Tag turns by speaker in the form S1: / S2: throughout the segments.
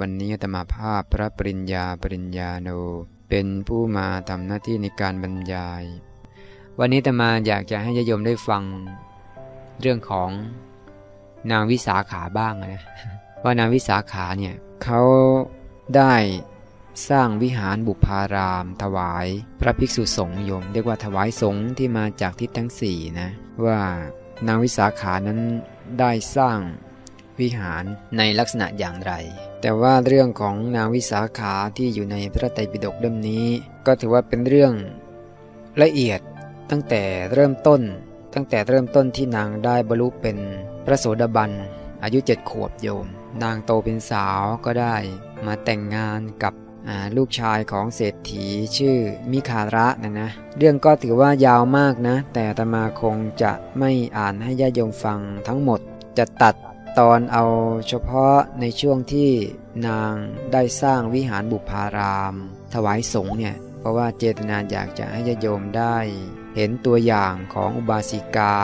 S1: วันนี้ธรรมาภาพพระปริญญาปริญญาโน เป็นผู้มาทำหน้าที่ในการบรรยาย วันนี้ธรรมาอยากจะให้ญาโยมได้ฟังเรื่องของนางวิสาขาบ้างนะว่านางวิสาขาเนี่ยเขาได้สร้างวิหารบุพาราม ถวายพระภิกษุสงฆ์โยม เรียกว่าถวายสงฆ์ที่มาจากทิศทั้งสี่นะว่านางวิสาขานั้นได้สร้าง วิหารในลักษณะอย่างไร แต่ว่าเรื่องของนางวิสาขาที่อยู่ในพระไตรปิฎกเล่มนี้ ก็ถือว่าเป็นเรื่องละเอียดตั้งแต่เริ่มต้น ตั้งแต่เริ่มต้นที่นางได้บรรลุเป็นพระโสดาบันอายุเจ็ดขวบโยม นางโตเป็นสาวก็ได้มาแต่งงานกับลูกชายของเศรษฐีชื่อมิคาระนะนะเรื่องก็ถือว่ายาวมากนะ แต่ตมาคงจะไม่อ่านให้ญาติโยมฟังทั้งหมดจะตัด ตอนเอาเฉพาะในช่วงที่นางได้สร้างวิหารบุพาราม ถวายสงฆ์เนี่ยเพราะว่าเจตนาอยากจะให้ญาโยมได้ เห็นตัวอย่างของอุบาสิกา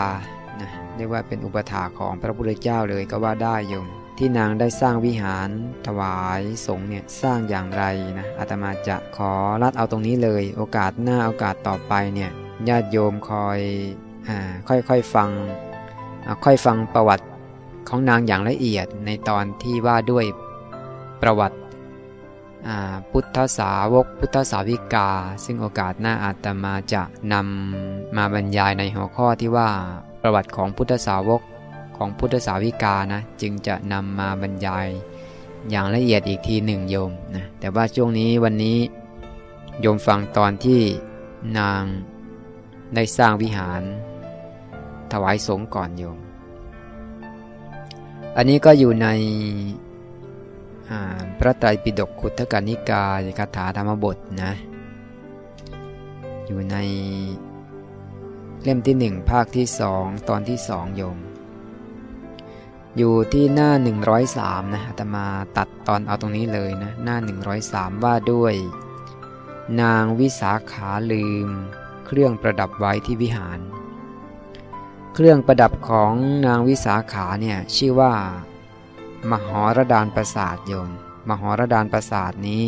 S1: นะเรียกว่าเป็นอุปถาของพระพุทธเจ้าเลยก็ว่าได้โยมที่นางได้สร้างวิหารถวายสงฆ์เนี่ยสร้างอย่างไรนะอาตมาจะขอรัดเอาตรงนี้เลย โอกาสหน้าโอกาสต่อไปเนี่ยญาติโยมคอยอ่าค่อยๆฟังค่อยฟังประวัติ ของนางอย่างละเอียดในตอนที่ว่าด้วยประวัติพุทธสาวกพุทธสาวิกา ซึ่งโอกาสหน้าอาตมาจะนำมาบรรยายในหัวข้อที่ว่าประวัติของพุทธสาวกของพุทธสาวิกานะจึงจะนำมาบรรยายอย่างละเอียดอีกทีหนึ่งโยมนะแต่ว่าช่วงนี้วันนี้โยมฟังตอนที่นางได้สร้างวิหาร ถวายสงฆ์ก่อนโยม อันนี้ก็อยู่ในพระไตรปิฎกขุทกานิกายคาถาธรรมบทนะ อยู่ในเล่มที่หนึ่งภาคที่สองตอนที่สองโยม อยู่ที่หน้า 103 นะอาตมาตัดตอนเอาตรงนี้เลยนะ หน้า 103 ว่าด้วย นางวิสาขาลืม เครื่องประดับไว้ที่วิหาร เครื่องประดับของนางวิสาขาเนี่ยชื่อว่า มหรดานประสาทโยม มหรดานประสาทนี้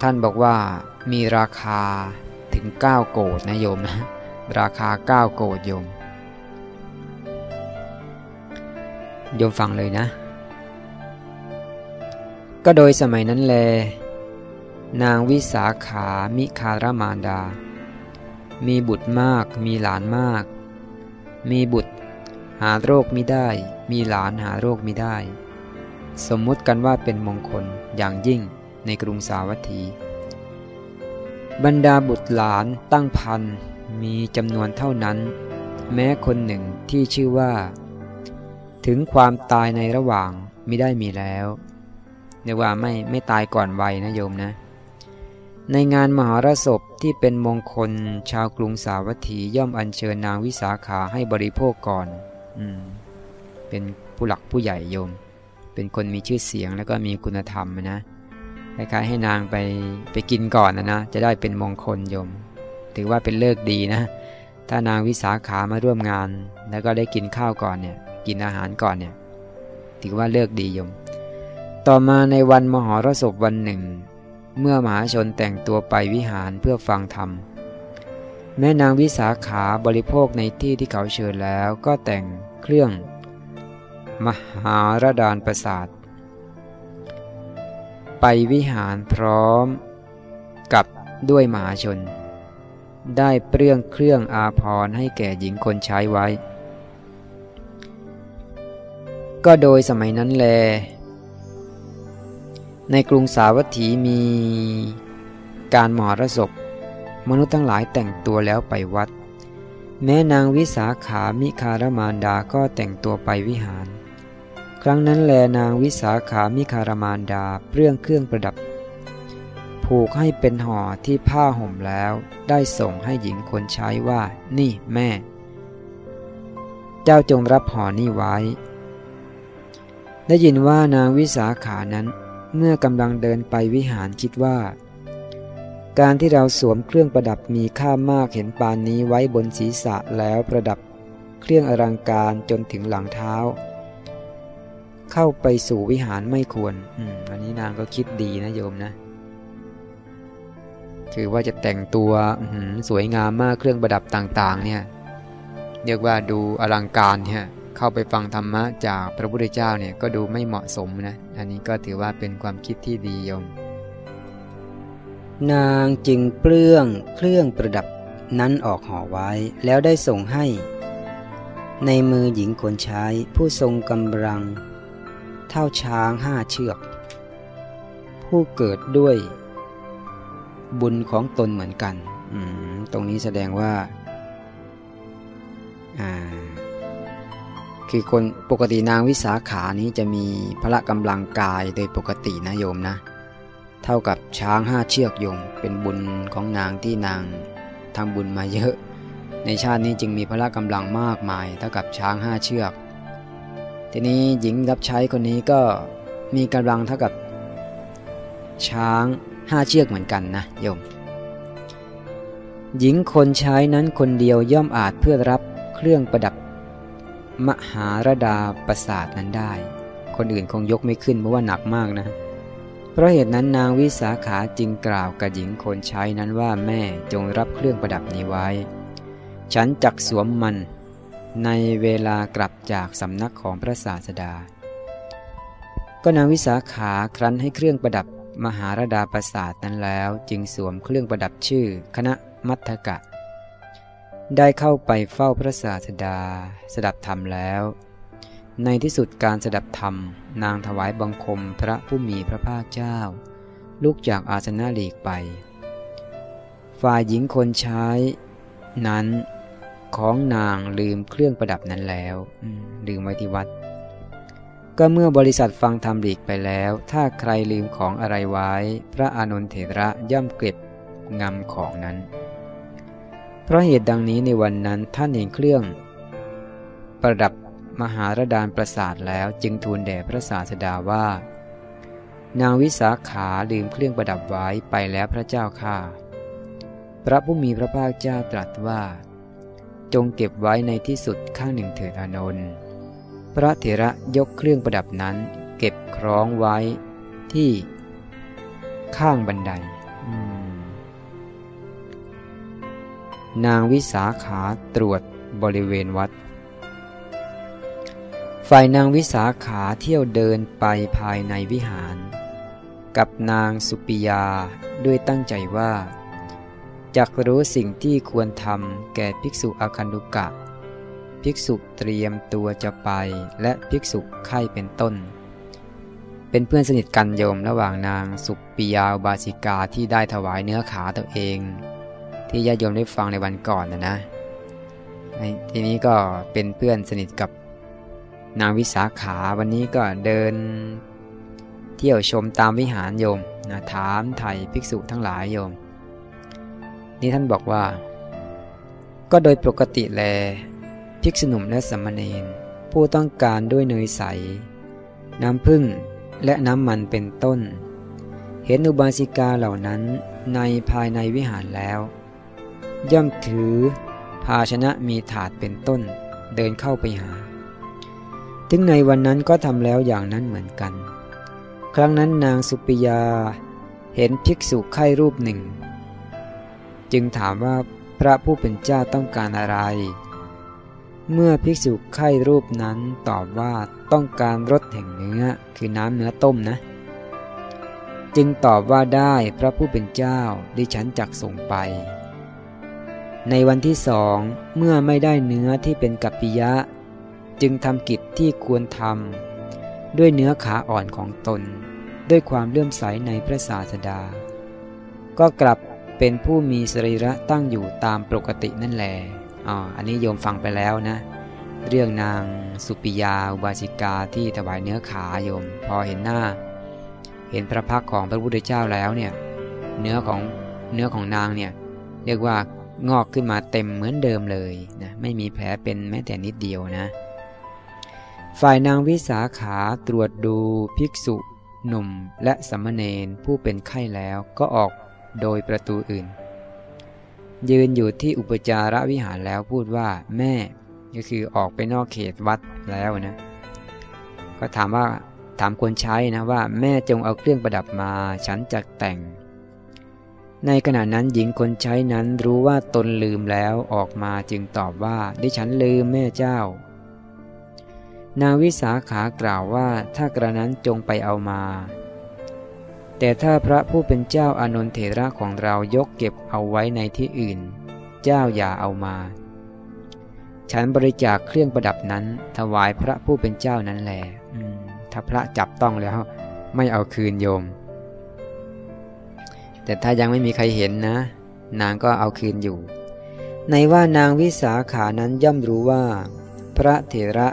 S1: ท่านบอกว่ามีราคาถึง 9 โกดนะโยมนะ ราคา 9 โกดโยม โยมฟังเลยนะ ก็โดยสมัยนั้นแล นางวิสาขามิคารมานดา มีบุตรมากมีหลานมาก มีบุตร หาโรคไม่ได้ มีหลานหาโรคไม่ได้ สมมุติกันว่าเป็นมงคลอย่างยิ่งในกรุงสาวัตถี บรรดาบุตรหลานตั้งพันมีจำนวนเท่านั้น แม้คนหนึ่งที่ชื่อว่า ถึงความตายในระหว่างไม่ได้มีแล้วเรียกว่าไม่ไม่ตายก่อนวัยนะโยมนะ ในงานมหรสพที่เป็นมงคล ชาวกรุงสาวัตถีย่อมอัญเชิญนางวิสาขาให้บริโภคก่อน อืม เป็นผู้หลักผู้ใหญ่โยม เป็นคนมีชื่อเสียงแล้วก็มีคุณธรรมนะคล้ายๆให้นางไปไปกินก่อนนะนะจะได้เป็นมงคลโยม ถือว่าเป็นเลิกดีนะ ถ้านางวิสาขามาร่วมงาน แล้วก็ได้กินข้าวก่อนเนี่ย กินอาหารก่อนเนี่ย ถือว่าเลิกดีโยม ต่อมาในวันมหรสพวันหนึ่ง เมื่อมหาชนแต่งตัวไปวิหารเพื่อฟังธรรม แม่นางวิสาขาบริโภคในที่ที่เขาเชิญแล้วก็แต่งเครื่อง มหาราดานประสาท ไปวิหารพร้อมกับด้วยมหาชน ได้เปลื้องเครื่องอาภรณ์ให้แก่หญิงคนใช้ไว้ ก็โดยสมัยนั้นแล ในกรุงสาวัตถีมีการมหรสพ มนุษย์ทั้งหลายแต่งตัวแล้วไปวัด แม้นางวิสาขามิคารมานดาก็แต่งตัวไปวิหาร ครั้งนั้นแลนางวิสาขามิคารมานดาเปลื้องเครื่องประดับ ผูกให้เป็นห่อที่ผ้าห่มแล้วได้ส่งให้หญิงคนใช้ว่า นี่แม่ เจ้าจงรับห่อนี้ไว้ ได้ยินว่านางวิสาขานั้น เมื่อกำลังเดินไปวิหารคิดว่า การที่เราสวมเครื่องประดับมีค่ามากเห็นปานนี้ไว้บนศีรษะแล้วประดับเครื่องอลังการจนถึงหลังเท้า เข้าไปสู่วิหารไม่ควรอืมอันนี้นางก็คิดดีนะโยมนะ คือว่าจะแต่งตัวสวยงามมากเครื่องประดับต่าง ๆ เนี่ยเรียกว่าดูอลังการเนี่ย เข้าไปฟังธรรมะจากพระพุทธเจ้าเนี่ยก็ดูไม่เหมาะสมนะ อันนี้ก็ถือว่าเป็นความคิดที่ดีโยม
S2: นางจึงเปลื้องเครื่องประดับนั้นออกห่อไว้แล้วได้ส่งให้ ในมือหญิงคนใช้ผู้ทรงกำลัง เท่าช้างห้าเชือก ผู้เกิดด้วย บุญของตนเหมือนกัน ตรงนี้แสดงว่า คือคนปกตินางวิสาขานี้จะมีพละกำลังกายโดยปกตินะโยมนะ เท่ากับช้างห้าเชือกยงเป็นบุญของนางที่นางทำบุญมาเยอะ ในชาตินี้จึงมีพละกำลังมากมาย เท่ากับช้างห้าเชือก ทีนี้หญิงรับใช้คนนี้ก็มีกำลังเท่ากับ ช้างห้าเชือกเหมือนกันนะโยม หญิงคนใช้นั้นคนเดียวย่อมอาจเพื่อรับเครื่องประดับ มหาระดาประสาทนั้นได้ คนอื่นคงยกไม่ขึ้นเพราะว่าหนักมากนะ เพราะเหตุนั้นนางวิสาขาจึงกล่าวกับหญิงคนใช้นั้นว่าแม่จงรับเครื่องประดับนี้ไว้ ฉันจักสวมมันในเวลากลับจากสำนักของพระศาสดา ก็นางวิสาขาครั้นให้เครื่องประดับมหาระดาประสาทนั้นแล้ว จึงสวมเครื่องประดับชื่อ คณะมัทกะ ได้เข้าไปเฝ้าพระศาสดา สดับธรรมแล้ว ในที่สุดการสดับธรรม นางถวายบังคมพระผู้มีพระภาคเจ้า ลุกจากอาสนะหลีกไป ฝ่ายหญิงคนใช้ นั้นของนางลืมเครื่องประดับนั้นแล้วลืมไว้ที่วัด ก็เมื่อบริษัทฟังธรรมหลีกไปแล้ว ถ้าใครลืมของอะไรไว้ พระอานนทเถระย่อมเก็บงำของนั้น เพราะเหตุดังนี้ในวันนั้นท่านเห็นเครื่อง ประดับมหาระดานประสาทแล้วจึงทูลแด่พระศาสดาว่า นางวิสาขาลืมเครื่องประดับไว้ไปแล้วพระเจ้าค่ะ พระผู้มีพระภาคเจ้าตรัสว่า จงเก็บไว้ในที่สุดข้างหนึ่งเถิดอานนท์พระเถระยกเครื่องประดับนั้น เก็บคล้องไว้ที่ข้างบันได นางวิสาขาตรวจบริเวณวัด ฝ่ายนางวิสาขาเที่ยวเดินไปภายในวิหาร กับนางสุปิยาด้วยตั้งใจว่าจักรู้สิ่งที่ควรทำแก่ภิกษุอาคันดุกะ ภิกษุเตรียมตัวจะไปและภิกษุไข้เป็นต้น เป็นเพื่อนสนิทกันโยมระหว่างนางสุปิยาบาสิกาที่ได้ถวายเนื้อขาตัวเอง ที่ญาติโยมได้ฟังในวันก่อนนะนะทีนี้ก็เป็นเพื่อนสนิทกับนางวิสาขาวันนี้ก็เดินเที่ยวชมตามวิหารโยมนะถามไถ่ภิกษุทั้งหลายโยม นี่ท่านบอกว่า ก็โดยปกติแล ภิกษุหนุ่มและสมณเณรผู้ต้องการด้วยเนยใส น้ำพึ่งและน้ำมันเป็นต้น เห็นอุบาสิกาเหล่านั้นในภายในวิหารแล้ว ย่อมถือภาชนะมีถาดเป็นต้นเดินเข้าไปหา ถึงในวันนั้นก็ทำแล้วอย่างนั้นเหมือนกัน ครั้งนั้นนางสุปิยาเห็นภิกษุไข้รูปหนึ่ง จึงถามว่าพระผู้เป็นเจ้าต้องการอะไร เมื่อภิกษุไข้รูปนั้นตอบว่าต้องการรสแห่งเนื้อคือน้ำเนื้อต้มนะ จึงตอบว่าได้พระผู้เป็นเจ้าดิฉันจักส่งไป ในวันที่สองเมื่อไม่ได้เนื้อที่เป็นกัปปิยะ จึงทำกิจที่ควรทำด้วยเนื้อขาอ่อนของตน ด้วยความเลื่อมใสในพระศาสดา ก็กลับเป็นผู้มีสรีระตั้งอยู่ตามปกตินั่นแหละอ๋ออันนี้โยมฟังไปแล้วนะ เรื่องนางสุปิยาอุบาสิกาที่ถวายเนื้อขาโยม พอเห็นหน้า เห็นพระพักของพระพุทธเจ้าแล้วเนี่ย เนื้อของเนื้อของนางเนี่ยเรียกว่า งอกขึ้นมาเต็มเหมือนเดิมเลยนะไม่มีแผลเป็นแม้แต่นิดเดียวนะ ฝ่ายนางวิสาขาตรวจดูภิกษุหนุ่มและสมณเณรผู้เป็นไข้แล้วก็ออกโดยประตูอื่น ยืนอยู่ที่อุปจาระวิหารแล้วพูดว่าแม่ก็คือออกไปนอกเขตวัดแล้วนะ
S1: ก็ถามว่าถามคนใช้นะว่าแม่จงเอาเครื่องประดับมา ฉันจะแต่ง ในขณะนั้นหญิงคนใช้นั้นรู้ว่าตนลืมแล้วออกมาจึงตอบว่าดิฉันลืมแม่เจ้า นางวิสาขากล่าวว่าถ้ากระนั้นจงไปเอามา แต่ถ้าพระผู้เป็นเจ้าอานนทเถระของเรายกเก็บเอาไว้ในที่อื่น เจ้าอย่าเอามา ฉันบริจาคเครื่องประดับนั้น ถวายพระผู้เป็นเจ้านั้นแหละถ้าพระจับต้องแล้ว ไม่เอาคืนโยม แต่ถ้ายังไม่มีใครเห็นนะ นางก็เอาคืนอยู่ ในว่านางวิสาขานั้นย่อมรู้ว่า พระเถระ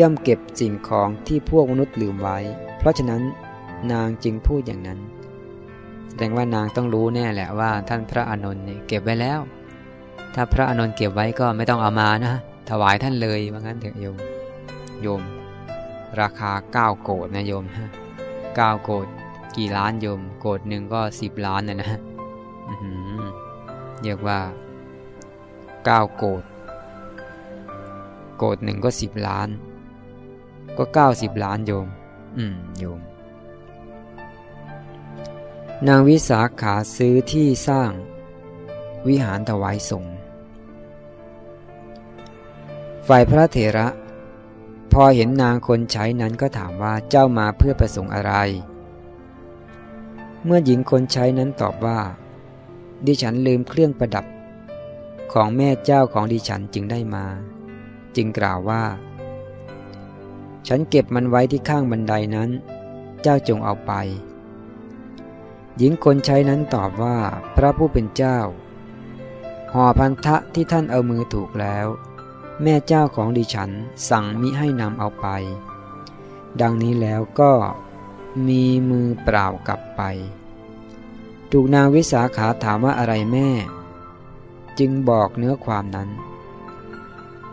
S1: ย่อมเก็บสิ่งของที่พวกมนุษย์ลืมไว้ เพราะฉะนั้นนางจึงพูดอย่างนั้น แสดงว่านางต้องรู้แน่แหละว่าท่านพระอานนท์เก็บไว้แล้ว ถ้าพระอานนท์เก็บไว้ก็ไม่ต้องเอามานะ ถวายท่านเลยว่างั้นเถอะโยม โยม ราคา9โกดนะโยมฮะ9โกด กี่ล้านโยม โกดหนึ่งก็10ล้านนะนะเรียกว่า9โกดโกดหนึ่งก็10ล้าน ก็90ล้านโยม อืมโยม นางวิสาขาซื้อที่สร้างวิหารถวายสงฆ์ฝ่ายพระเถระ พอเห็นนางคนใช้นั้นก็ถามว่าเจ้ามาเพื่อประสงค์อะไร เมื่อหญิงคนใช้นั้นตอบว่า ดิฉันลืมเครื่องประดับ ของแม่เจ้าของดิฉันจึงได้มา จึงกล่าวว่า ฉันเก็บมันไว้ที่ข้างบันไดนั้น เจ้าจงเอาไป หญิงคนใช้นั้นตอบว่าพระผู้เป็นเจ้าห่อพันธะที่ท่านเอามือถูกแล้ว แม่เจ้าของดิฉันสั่งมิให้นำเอาไป ดังนี้แล้วก็มีมือเปล่ากลับไป ถูกนางวิสาขาถามว่าอะไรแม่ จึงบอกเนื้อความนั้น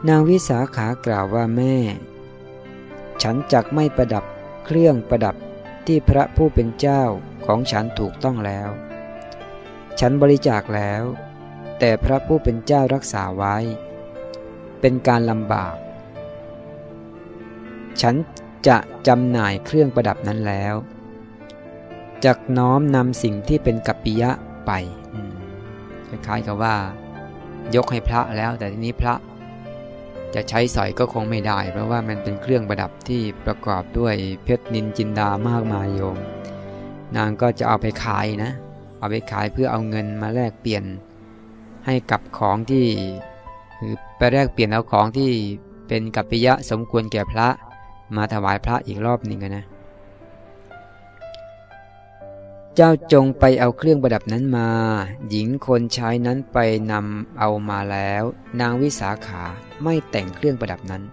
S1: นางวิสาขากล่าวว่าแม่ ฉันจักไม่ประดับเครื่องประดับที่พระผู้เป็นเจ้าของฉันถูกต้องแล้ว ฉันบริจาคแล้ว แต่พระผู้เป็นเจ้ารักษาไว้ เป็นการลำบาก ฉันจะจำหน่ายเครื่องประดับนั้นแล้ว จากน้อมนำสิ่งที่เป็นกัปปิยะไปคล้ายๆกับว่า ยกให้พระแล้ว แต่ทีนี้พระ จะใช้สอยก็คงไม่ได้ เพราะว่ามันเป็นเครื่องประดับที่ประกอบด้วยเพชรนินจินดามากมายโยม นางก็จะเอาไปขายนะ เอาไปขายเพื่อเอาเงินมาแลกเปลี่ยนให้กับของที่คือไปแลกเปลี่ยนเอาของที่เป็นกัปปิยะสมควรแก่พระมาถวายพระอีกรอบหนึ่งนะ จ้าจงไปเอาเครื่องประดับนั้นมา หญิงคนใช้นั้นไปนำเอามาแล้ว นางวิสาขาไม่แต่งเครื่องประดับนั้น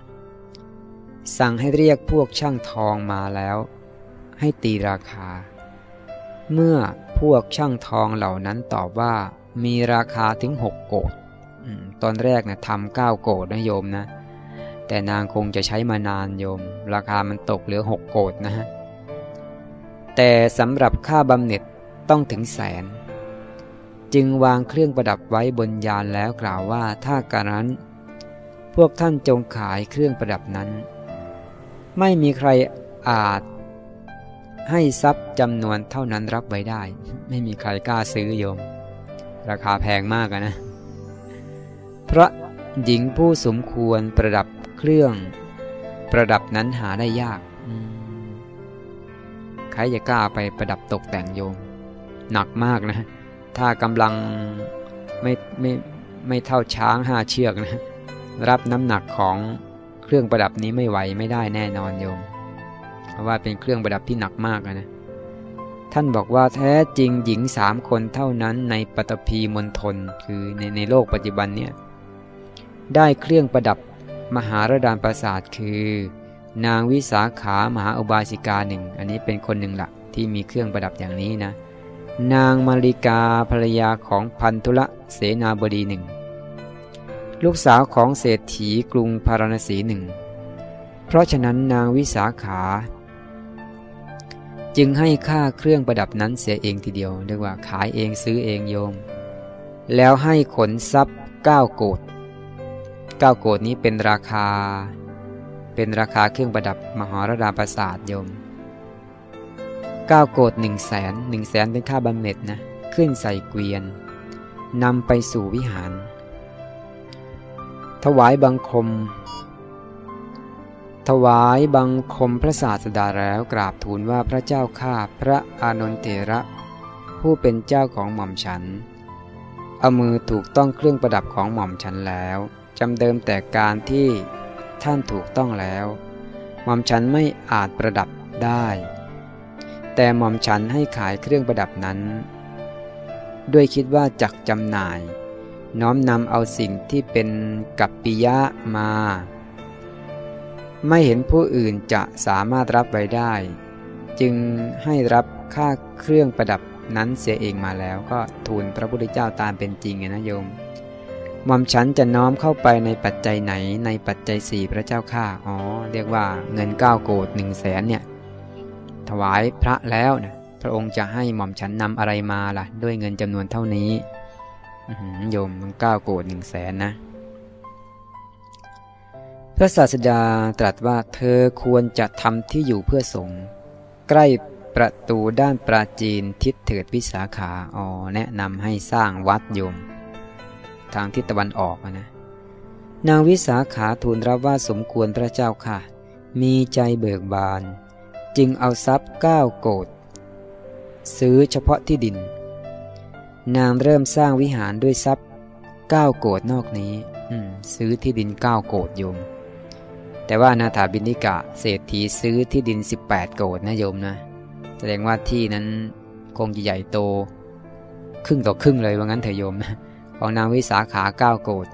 S1: สั่งให้เรียกพวกช่างทองมาแล้ว ให้ตีราคา เมื่อพวกช่างทองเหล่านั้นตอบว่า มีราคาถึงหกโกดตอนแรกนะทำเก้าโกดนะโยมนะ แต่นางคงจะใช้มานานโยม ราคามันตกเหลือหกโกดนะฮะ แต่สำหรับค่าบำเหน็จต้องถึงแสน จึงวางเครื่องประดับไว้บนยานแล้วกล่าวว่าถ้าการนั้น พวกท่านจงขายเครื่องประดับนั้น ไม่มีใครอาจให้ทรัพย์จำนวนเท่านั้นรับไว้ได้ ไม่มีใครกล้าซื้อโยม ราคาแพงมากนะ พระหญิงผู้สมควรประดับเครื่อง ประดับนั้นหาได้ยาก ใครจะกล้าไปประดับตกแต่งโยม หนักมากนะ ถ้ากำลังไม่ไม่ไม่เท่าช้างห้าเชือกนะ รับน้ำหนักของเครื่องประดับนี้ไม่ไหวไม่ได้แน่นอนโยม เพราะว่าเป็นเครื่องประดับที่หนักมากนะ ท่านบอกว่าแท้จริงหญิงสามคนเท่านั้นในปฐพีมณฑลคือในในโลกปัจจุบันเนี่ยได้เครื่องประดับมหาระดานปราสาทคือ นางวิสาขามหาอุบาสิกาหนึ่ง อันนี้เป็นคนหนึ่งละที่มีเครื่องประดับอย่างนี้นะ นางมาริกาภรรยาของพันธุละเสนาบดีหนึ่ง ลูกสาวของเศรษฐีกรุงพาราณสีหนึ่ง เพราะฉะนั้นนางวิสาขา จึงให้ค่าเครื่องประดับนั้นเสียเองทีเดียวเรียกว่าขายเองซื้อเองโยม แล้วให้ขนทรัพย์เก้าโกด9โกดนี้เป็นราคา เป็นราคาเครื่องประดับมหรดาประสาทโยมก้าโกดหนึ่งแสนหนึ่งแสนเป็นค่าบำเหน็จนะ ขึ้นใส่เกวียนนำไปสู่วิหาร ถวายบังคม ถวายบังคมพระศาสดาแล้วกราบทูลว่าพระเจ้าข้าพระอานนเถระ ผู้เป็นเจ้าของหม่อมฉัน เอามือถูกต้องเครื่องประดับของหม่อมฉันแล้วจำเดิมแต่การที่ ท่านถูกต้องแล้วหม่อมฉันไม่อาจประดับได้ แต่หม่อมฉันให้ขายเครื่องประดับนั้น ด้วยคิดว่าจักจำหน่าย น้อมนำเอาสิ่งที่เป็นกัปปิยะมา ไม่เห็นผู้อื่นจะสามารถรับไว้ได้ จึงให้รับค่าเครื่องประดับนั้นเสียเองมาแล้วก็ทูลพระพุทธเจ้าตามเป็นจริงนะโยม หม่อมฉันจะน้อมเข้าไปในปัจจัยไหนในปัจจัยสี่พระเจ้าข้าอ๋อเรียกว่าเงินเก้าโกดหนึ่งแสนเนี่ยถวายพระแล้วนะพระองค์จะให้หม่อมฉันนำอะไรมาล่ะ ด้วยเงินจำนวนเท่านี้โยมมันเก้าโกดหนึ่งแสนนะ พระศาสดาตรัสว่าเธอควรจะทำที่อยู่เพื่อสงฆ์ใกล้ประตูด้านปราจีนทิศเถิดวิสาขาอ๋อแนะนำให้สร้างวัดโยม ทางทิศตะวันออกนะนางวิสาขาทูลรับว่าสมควรพระเจ้าค่ะ มีใจเบิกบาน จึงเอาทรัพย์ก้าโกดซื้อเฉพาะที่ดิน นางเริ่มสร้างวิหารด้วยทรัพย์ก้าโกดนอกนี้ซื้อที่ดินก้าโกดโยม แต่ว่านาถาบินิกะเศรษฐีซื้อที่ดิน 18 โกดนะโยมนะ แสดงว่าที่นั้นคงใหญ่โต ครึ่งต่อครึ่งเลยว่างั้นเถอะโยมนะ ของนางวิสาขาเก้าโกด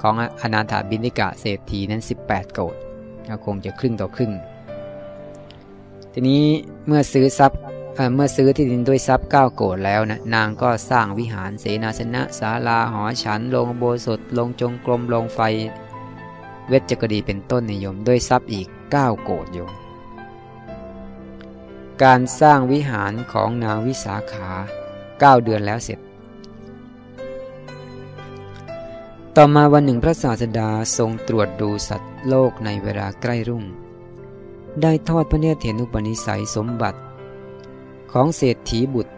S1: ของอนาถาบินิกะเศรษฐีนั้น 18 โกดก็คงจะครึ่งต่อครึ่ง ทีนี้เมื่อซื้อทรัพย์เมื่อซื้อที่ดินด้วยทรัพย์เก้าโกดแล้วนะนางก็สร้างวิหารเสนาสนะศาลาหอฉันลงโบสถลงจงกรมลงไฟ เวชกดีเป็นต้นนิยมด้วยทรัพย์อีก 9 โกดโยมการสร้างวิหารของนางวิสาขา 9 เดือนแล้วเสร็จ ต่อมาวันหนึ่งพระศาสดาทรงตรวจดูสัตว์โลกในเวลาใกล้รุ่ง ได้ทอดพระเนตรเห็นอุปนิสัยสมบัติ ของเศรษฐีบุตร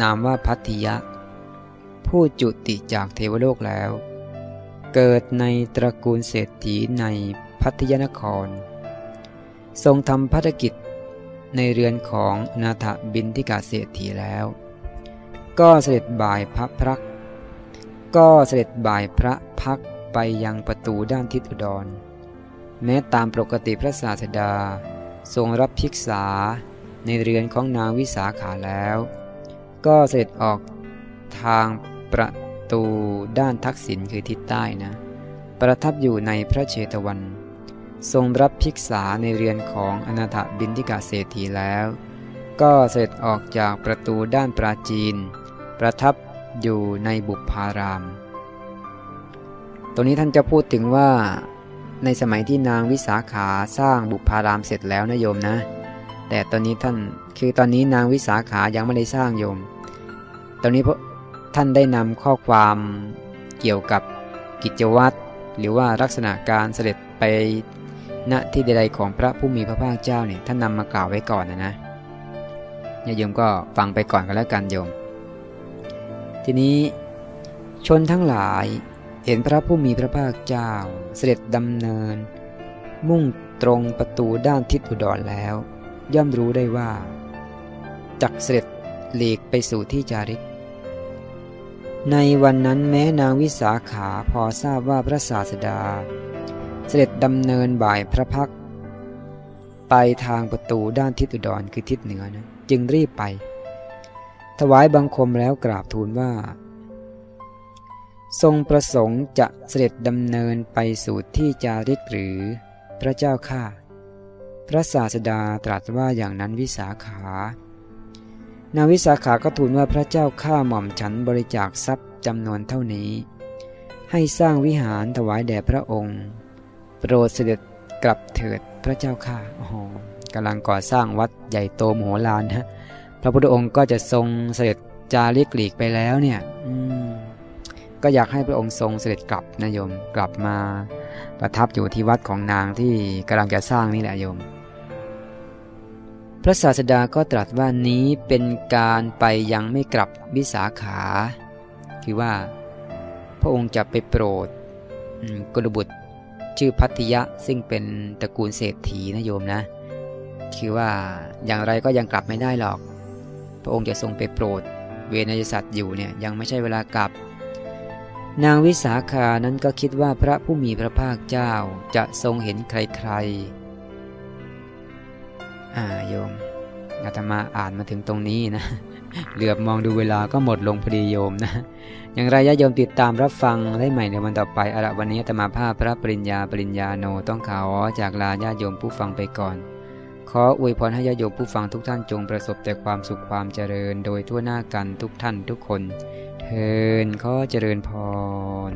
S1: นามว่าพัทยะ ผู้จุติจากเทวโลกแล้ว เกิดในตระกูลเศรษฐีในพัทยนคร ทรงทำพัฒกิจในเรือนของนาถบินทิกาเศรษฐีแล้ว ก็เสด็จบ่ายพระพรัก ก็เสด็จบ่ายพระพักไปยังประตูด้านทิศอุดร แม้ตามปกติพระศาสดา ทรงรับภิกษาในเรือนของนางวิสาขาแล้ว ก็เสด็จออกทางประตูด้านทักษิณคือทิศใต้นะ ประทับอยู่ในพระเชตวัน ทรงรับภิกษาในเรือนของอนาถบินทิกาเศรษฐีแล้ว ก็เสด็จออกจากประตูด้านปราจีน ประทับ อยู่ในบุพาราม ตรงนี้ท่านจะพูดถึงว่า ในสมัยที่นางวิสาขาสร้างบุพารามเสร็จแล้วนะโยมนะ แต่ตอนนี้ท่านคือตอนนี้นางวิสาขายังไม่ได้สร้างโยม ตอนนี้ท่านได้นำข้อความเกี่ยวกับกิจวัตรหรือว่าลักษณะการเสด็จไปณที่ใดๆของพระผู้มีพระภาคเจ้าเนี่ยท่านนำมากล่าวไว้ก่อนนะนะโยมก็ฟังไปก่อนกันแล้วกันโยม ทีนี้ชนทั้งหลายเห็นพระผู้มีพระภาคเจ้าเสด็จดำเนิน มุ่งตรงประตูด้านทิศอุดรแล้ว ย่อมรู้ได้ว่า จักเสด็จหลีกไปสู่ที่จาริก ในวันนั้นแม้นางวิสาขาพอทราบว่าพระศาสดา เสด็จดำเนินบ่ายพระพัก ไปทางประตูด้านทิศอุดรคือทิศเหนือนะจึงรีบไป ถวายบังคมแล้วกราบทูลว่า ทรงประสงค์จะเสด็จดำเนินไปสู่ที่จาริกหรือพระเจ้าข้าพระศาสดาตรัสว่าอย่างนั้นวิสาขา นาวิสาขาก็ทูลว่าพระเจ้าข้าหม่อมฉันบริจาคทรัพย์จำนวนเท่านี้ ให้สร้างวิหารถวายแด่พระองค์ โปรดเสด็จกลับเถิดพระเจ้าข้าอ๋อกำลังก่อสร้างวัดใหญ่โตมโหฬารฮะ พระพุทธองค์ก็จะทรงเสด็จจาริกหลีกไปแล้วเนี่ยก็อยากให้พระองค์ทรงเสด็จกลับนะโยมกลับมาประทับอยู่ที่วัดของนางที่กำลังจะสร้างนี่แหละโยม พระศาสดาก็ตรัสว่านี้เป็นการไปยังไม่กลับวิสาขา คือว่าพระองค์จะไปโปรดกุลบุตรชื่อพัทยะซึ่งเป็นตระกูลเศรษฐีนะโยมนะ คือว่าอย่างไรก็ยังกลับไม่ได้หรอก พระองค์จะทรงไปโปรด เวนยสัตว์อยู่เนี่ยยังไม่ใช่เวลากลับ นางวิสาขานั้นก็คิดว่าพระผู้มีพระภาคเจ้าจะทรงเห็นใครๆอ่าโยมอาตมาอ่านมาถึงตรงนี้นะ เหลือบมองดูเวลาก็หมดลงพอดีโยมนะ อย่างไรญาโยมติดตามรับฟังได้ใหม่ในวันต่อไปอาระวันนี้อาตมาภาพพระปริญญาปริญญาโนต้องข่าวจากลาญาโยมผู้ฟังไปก่อน ขออวยพรให้ญาโยมผู้ฟังทุกท่านจงประสบแต่ความสุขความเจริญโดยทั่วหน้ากันทุกท่านทุกคนเทินขอเจริญพร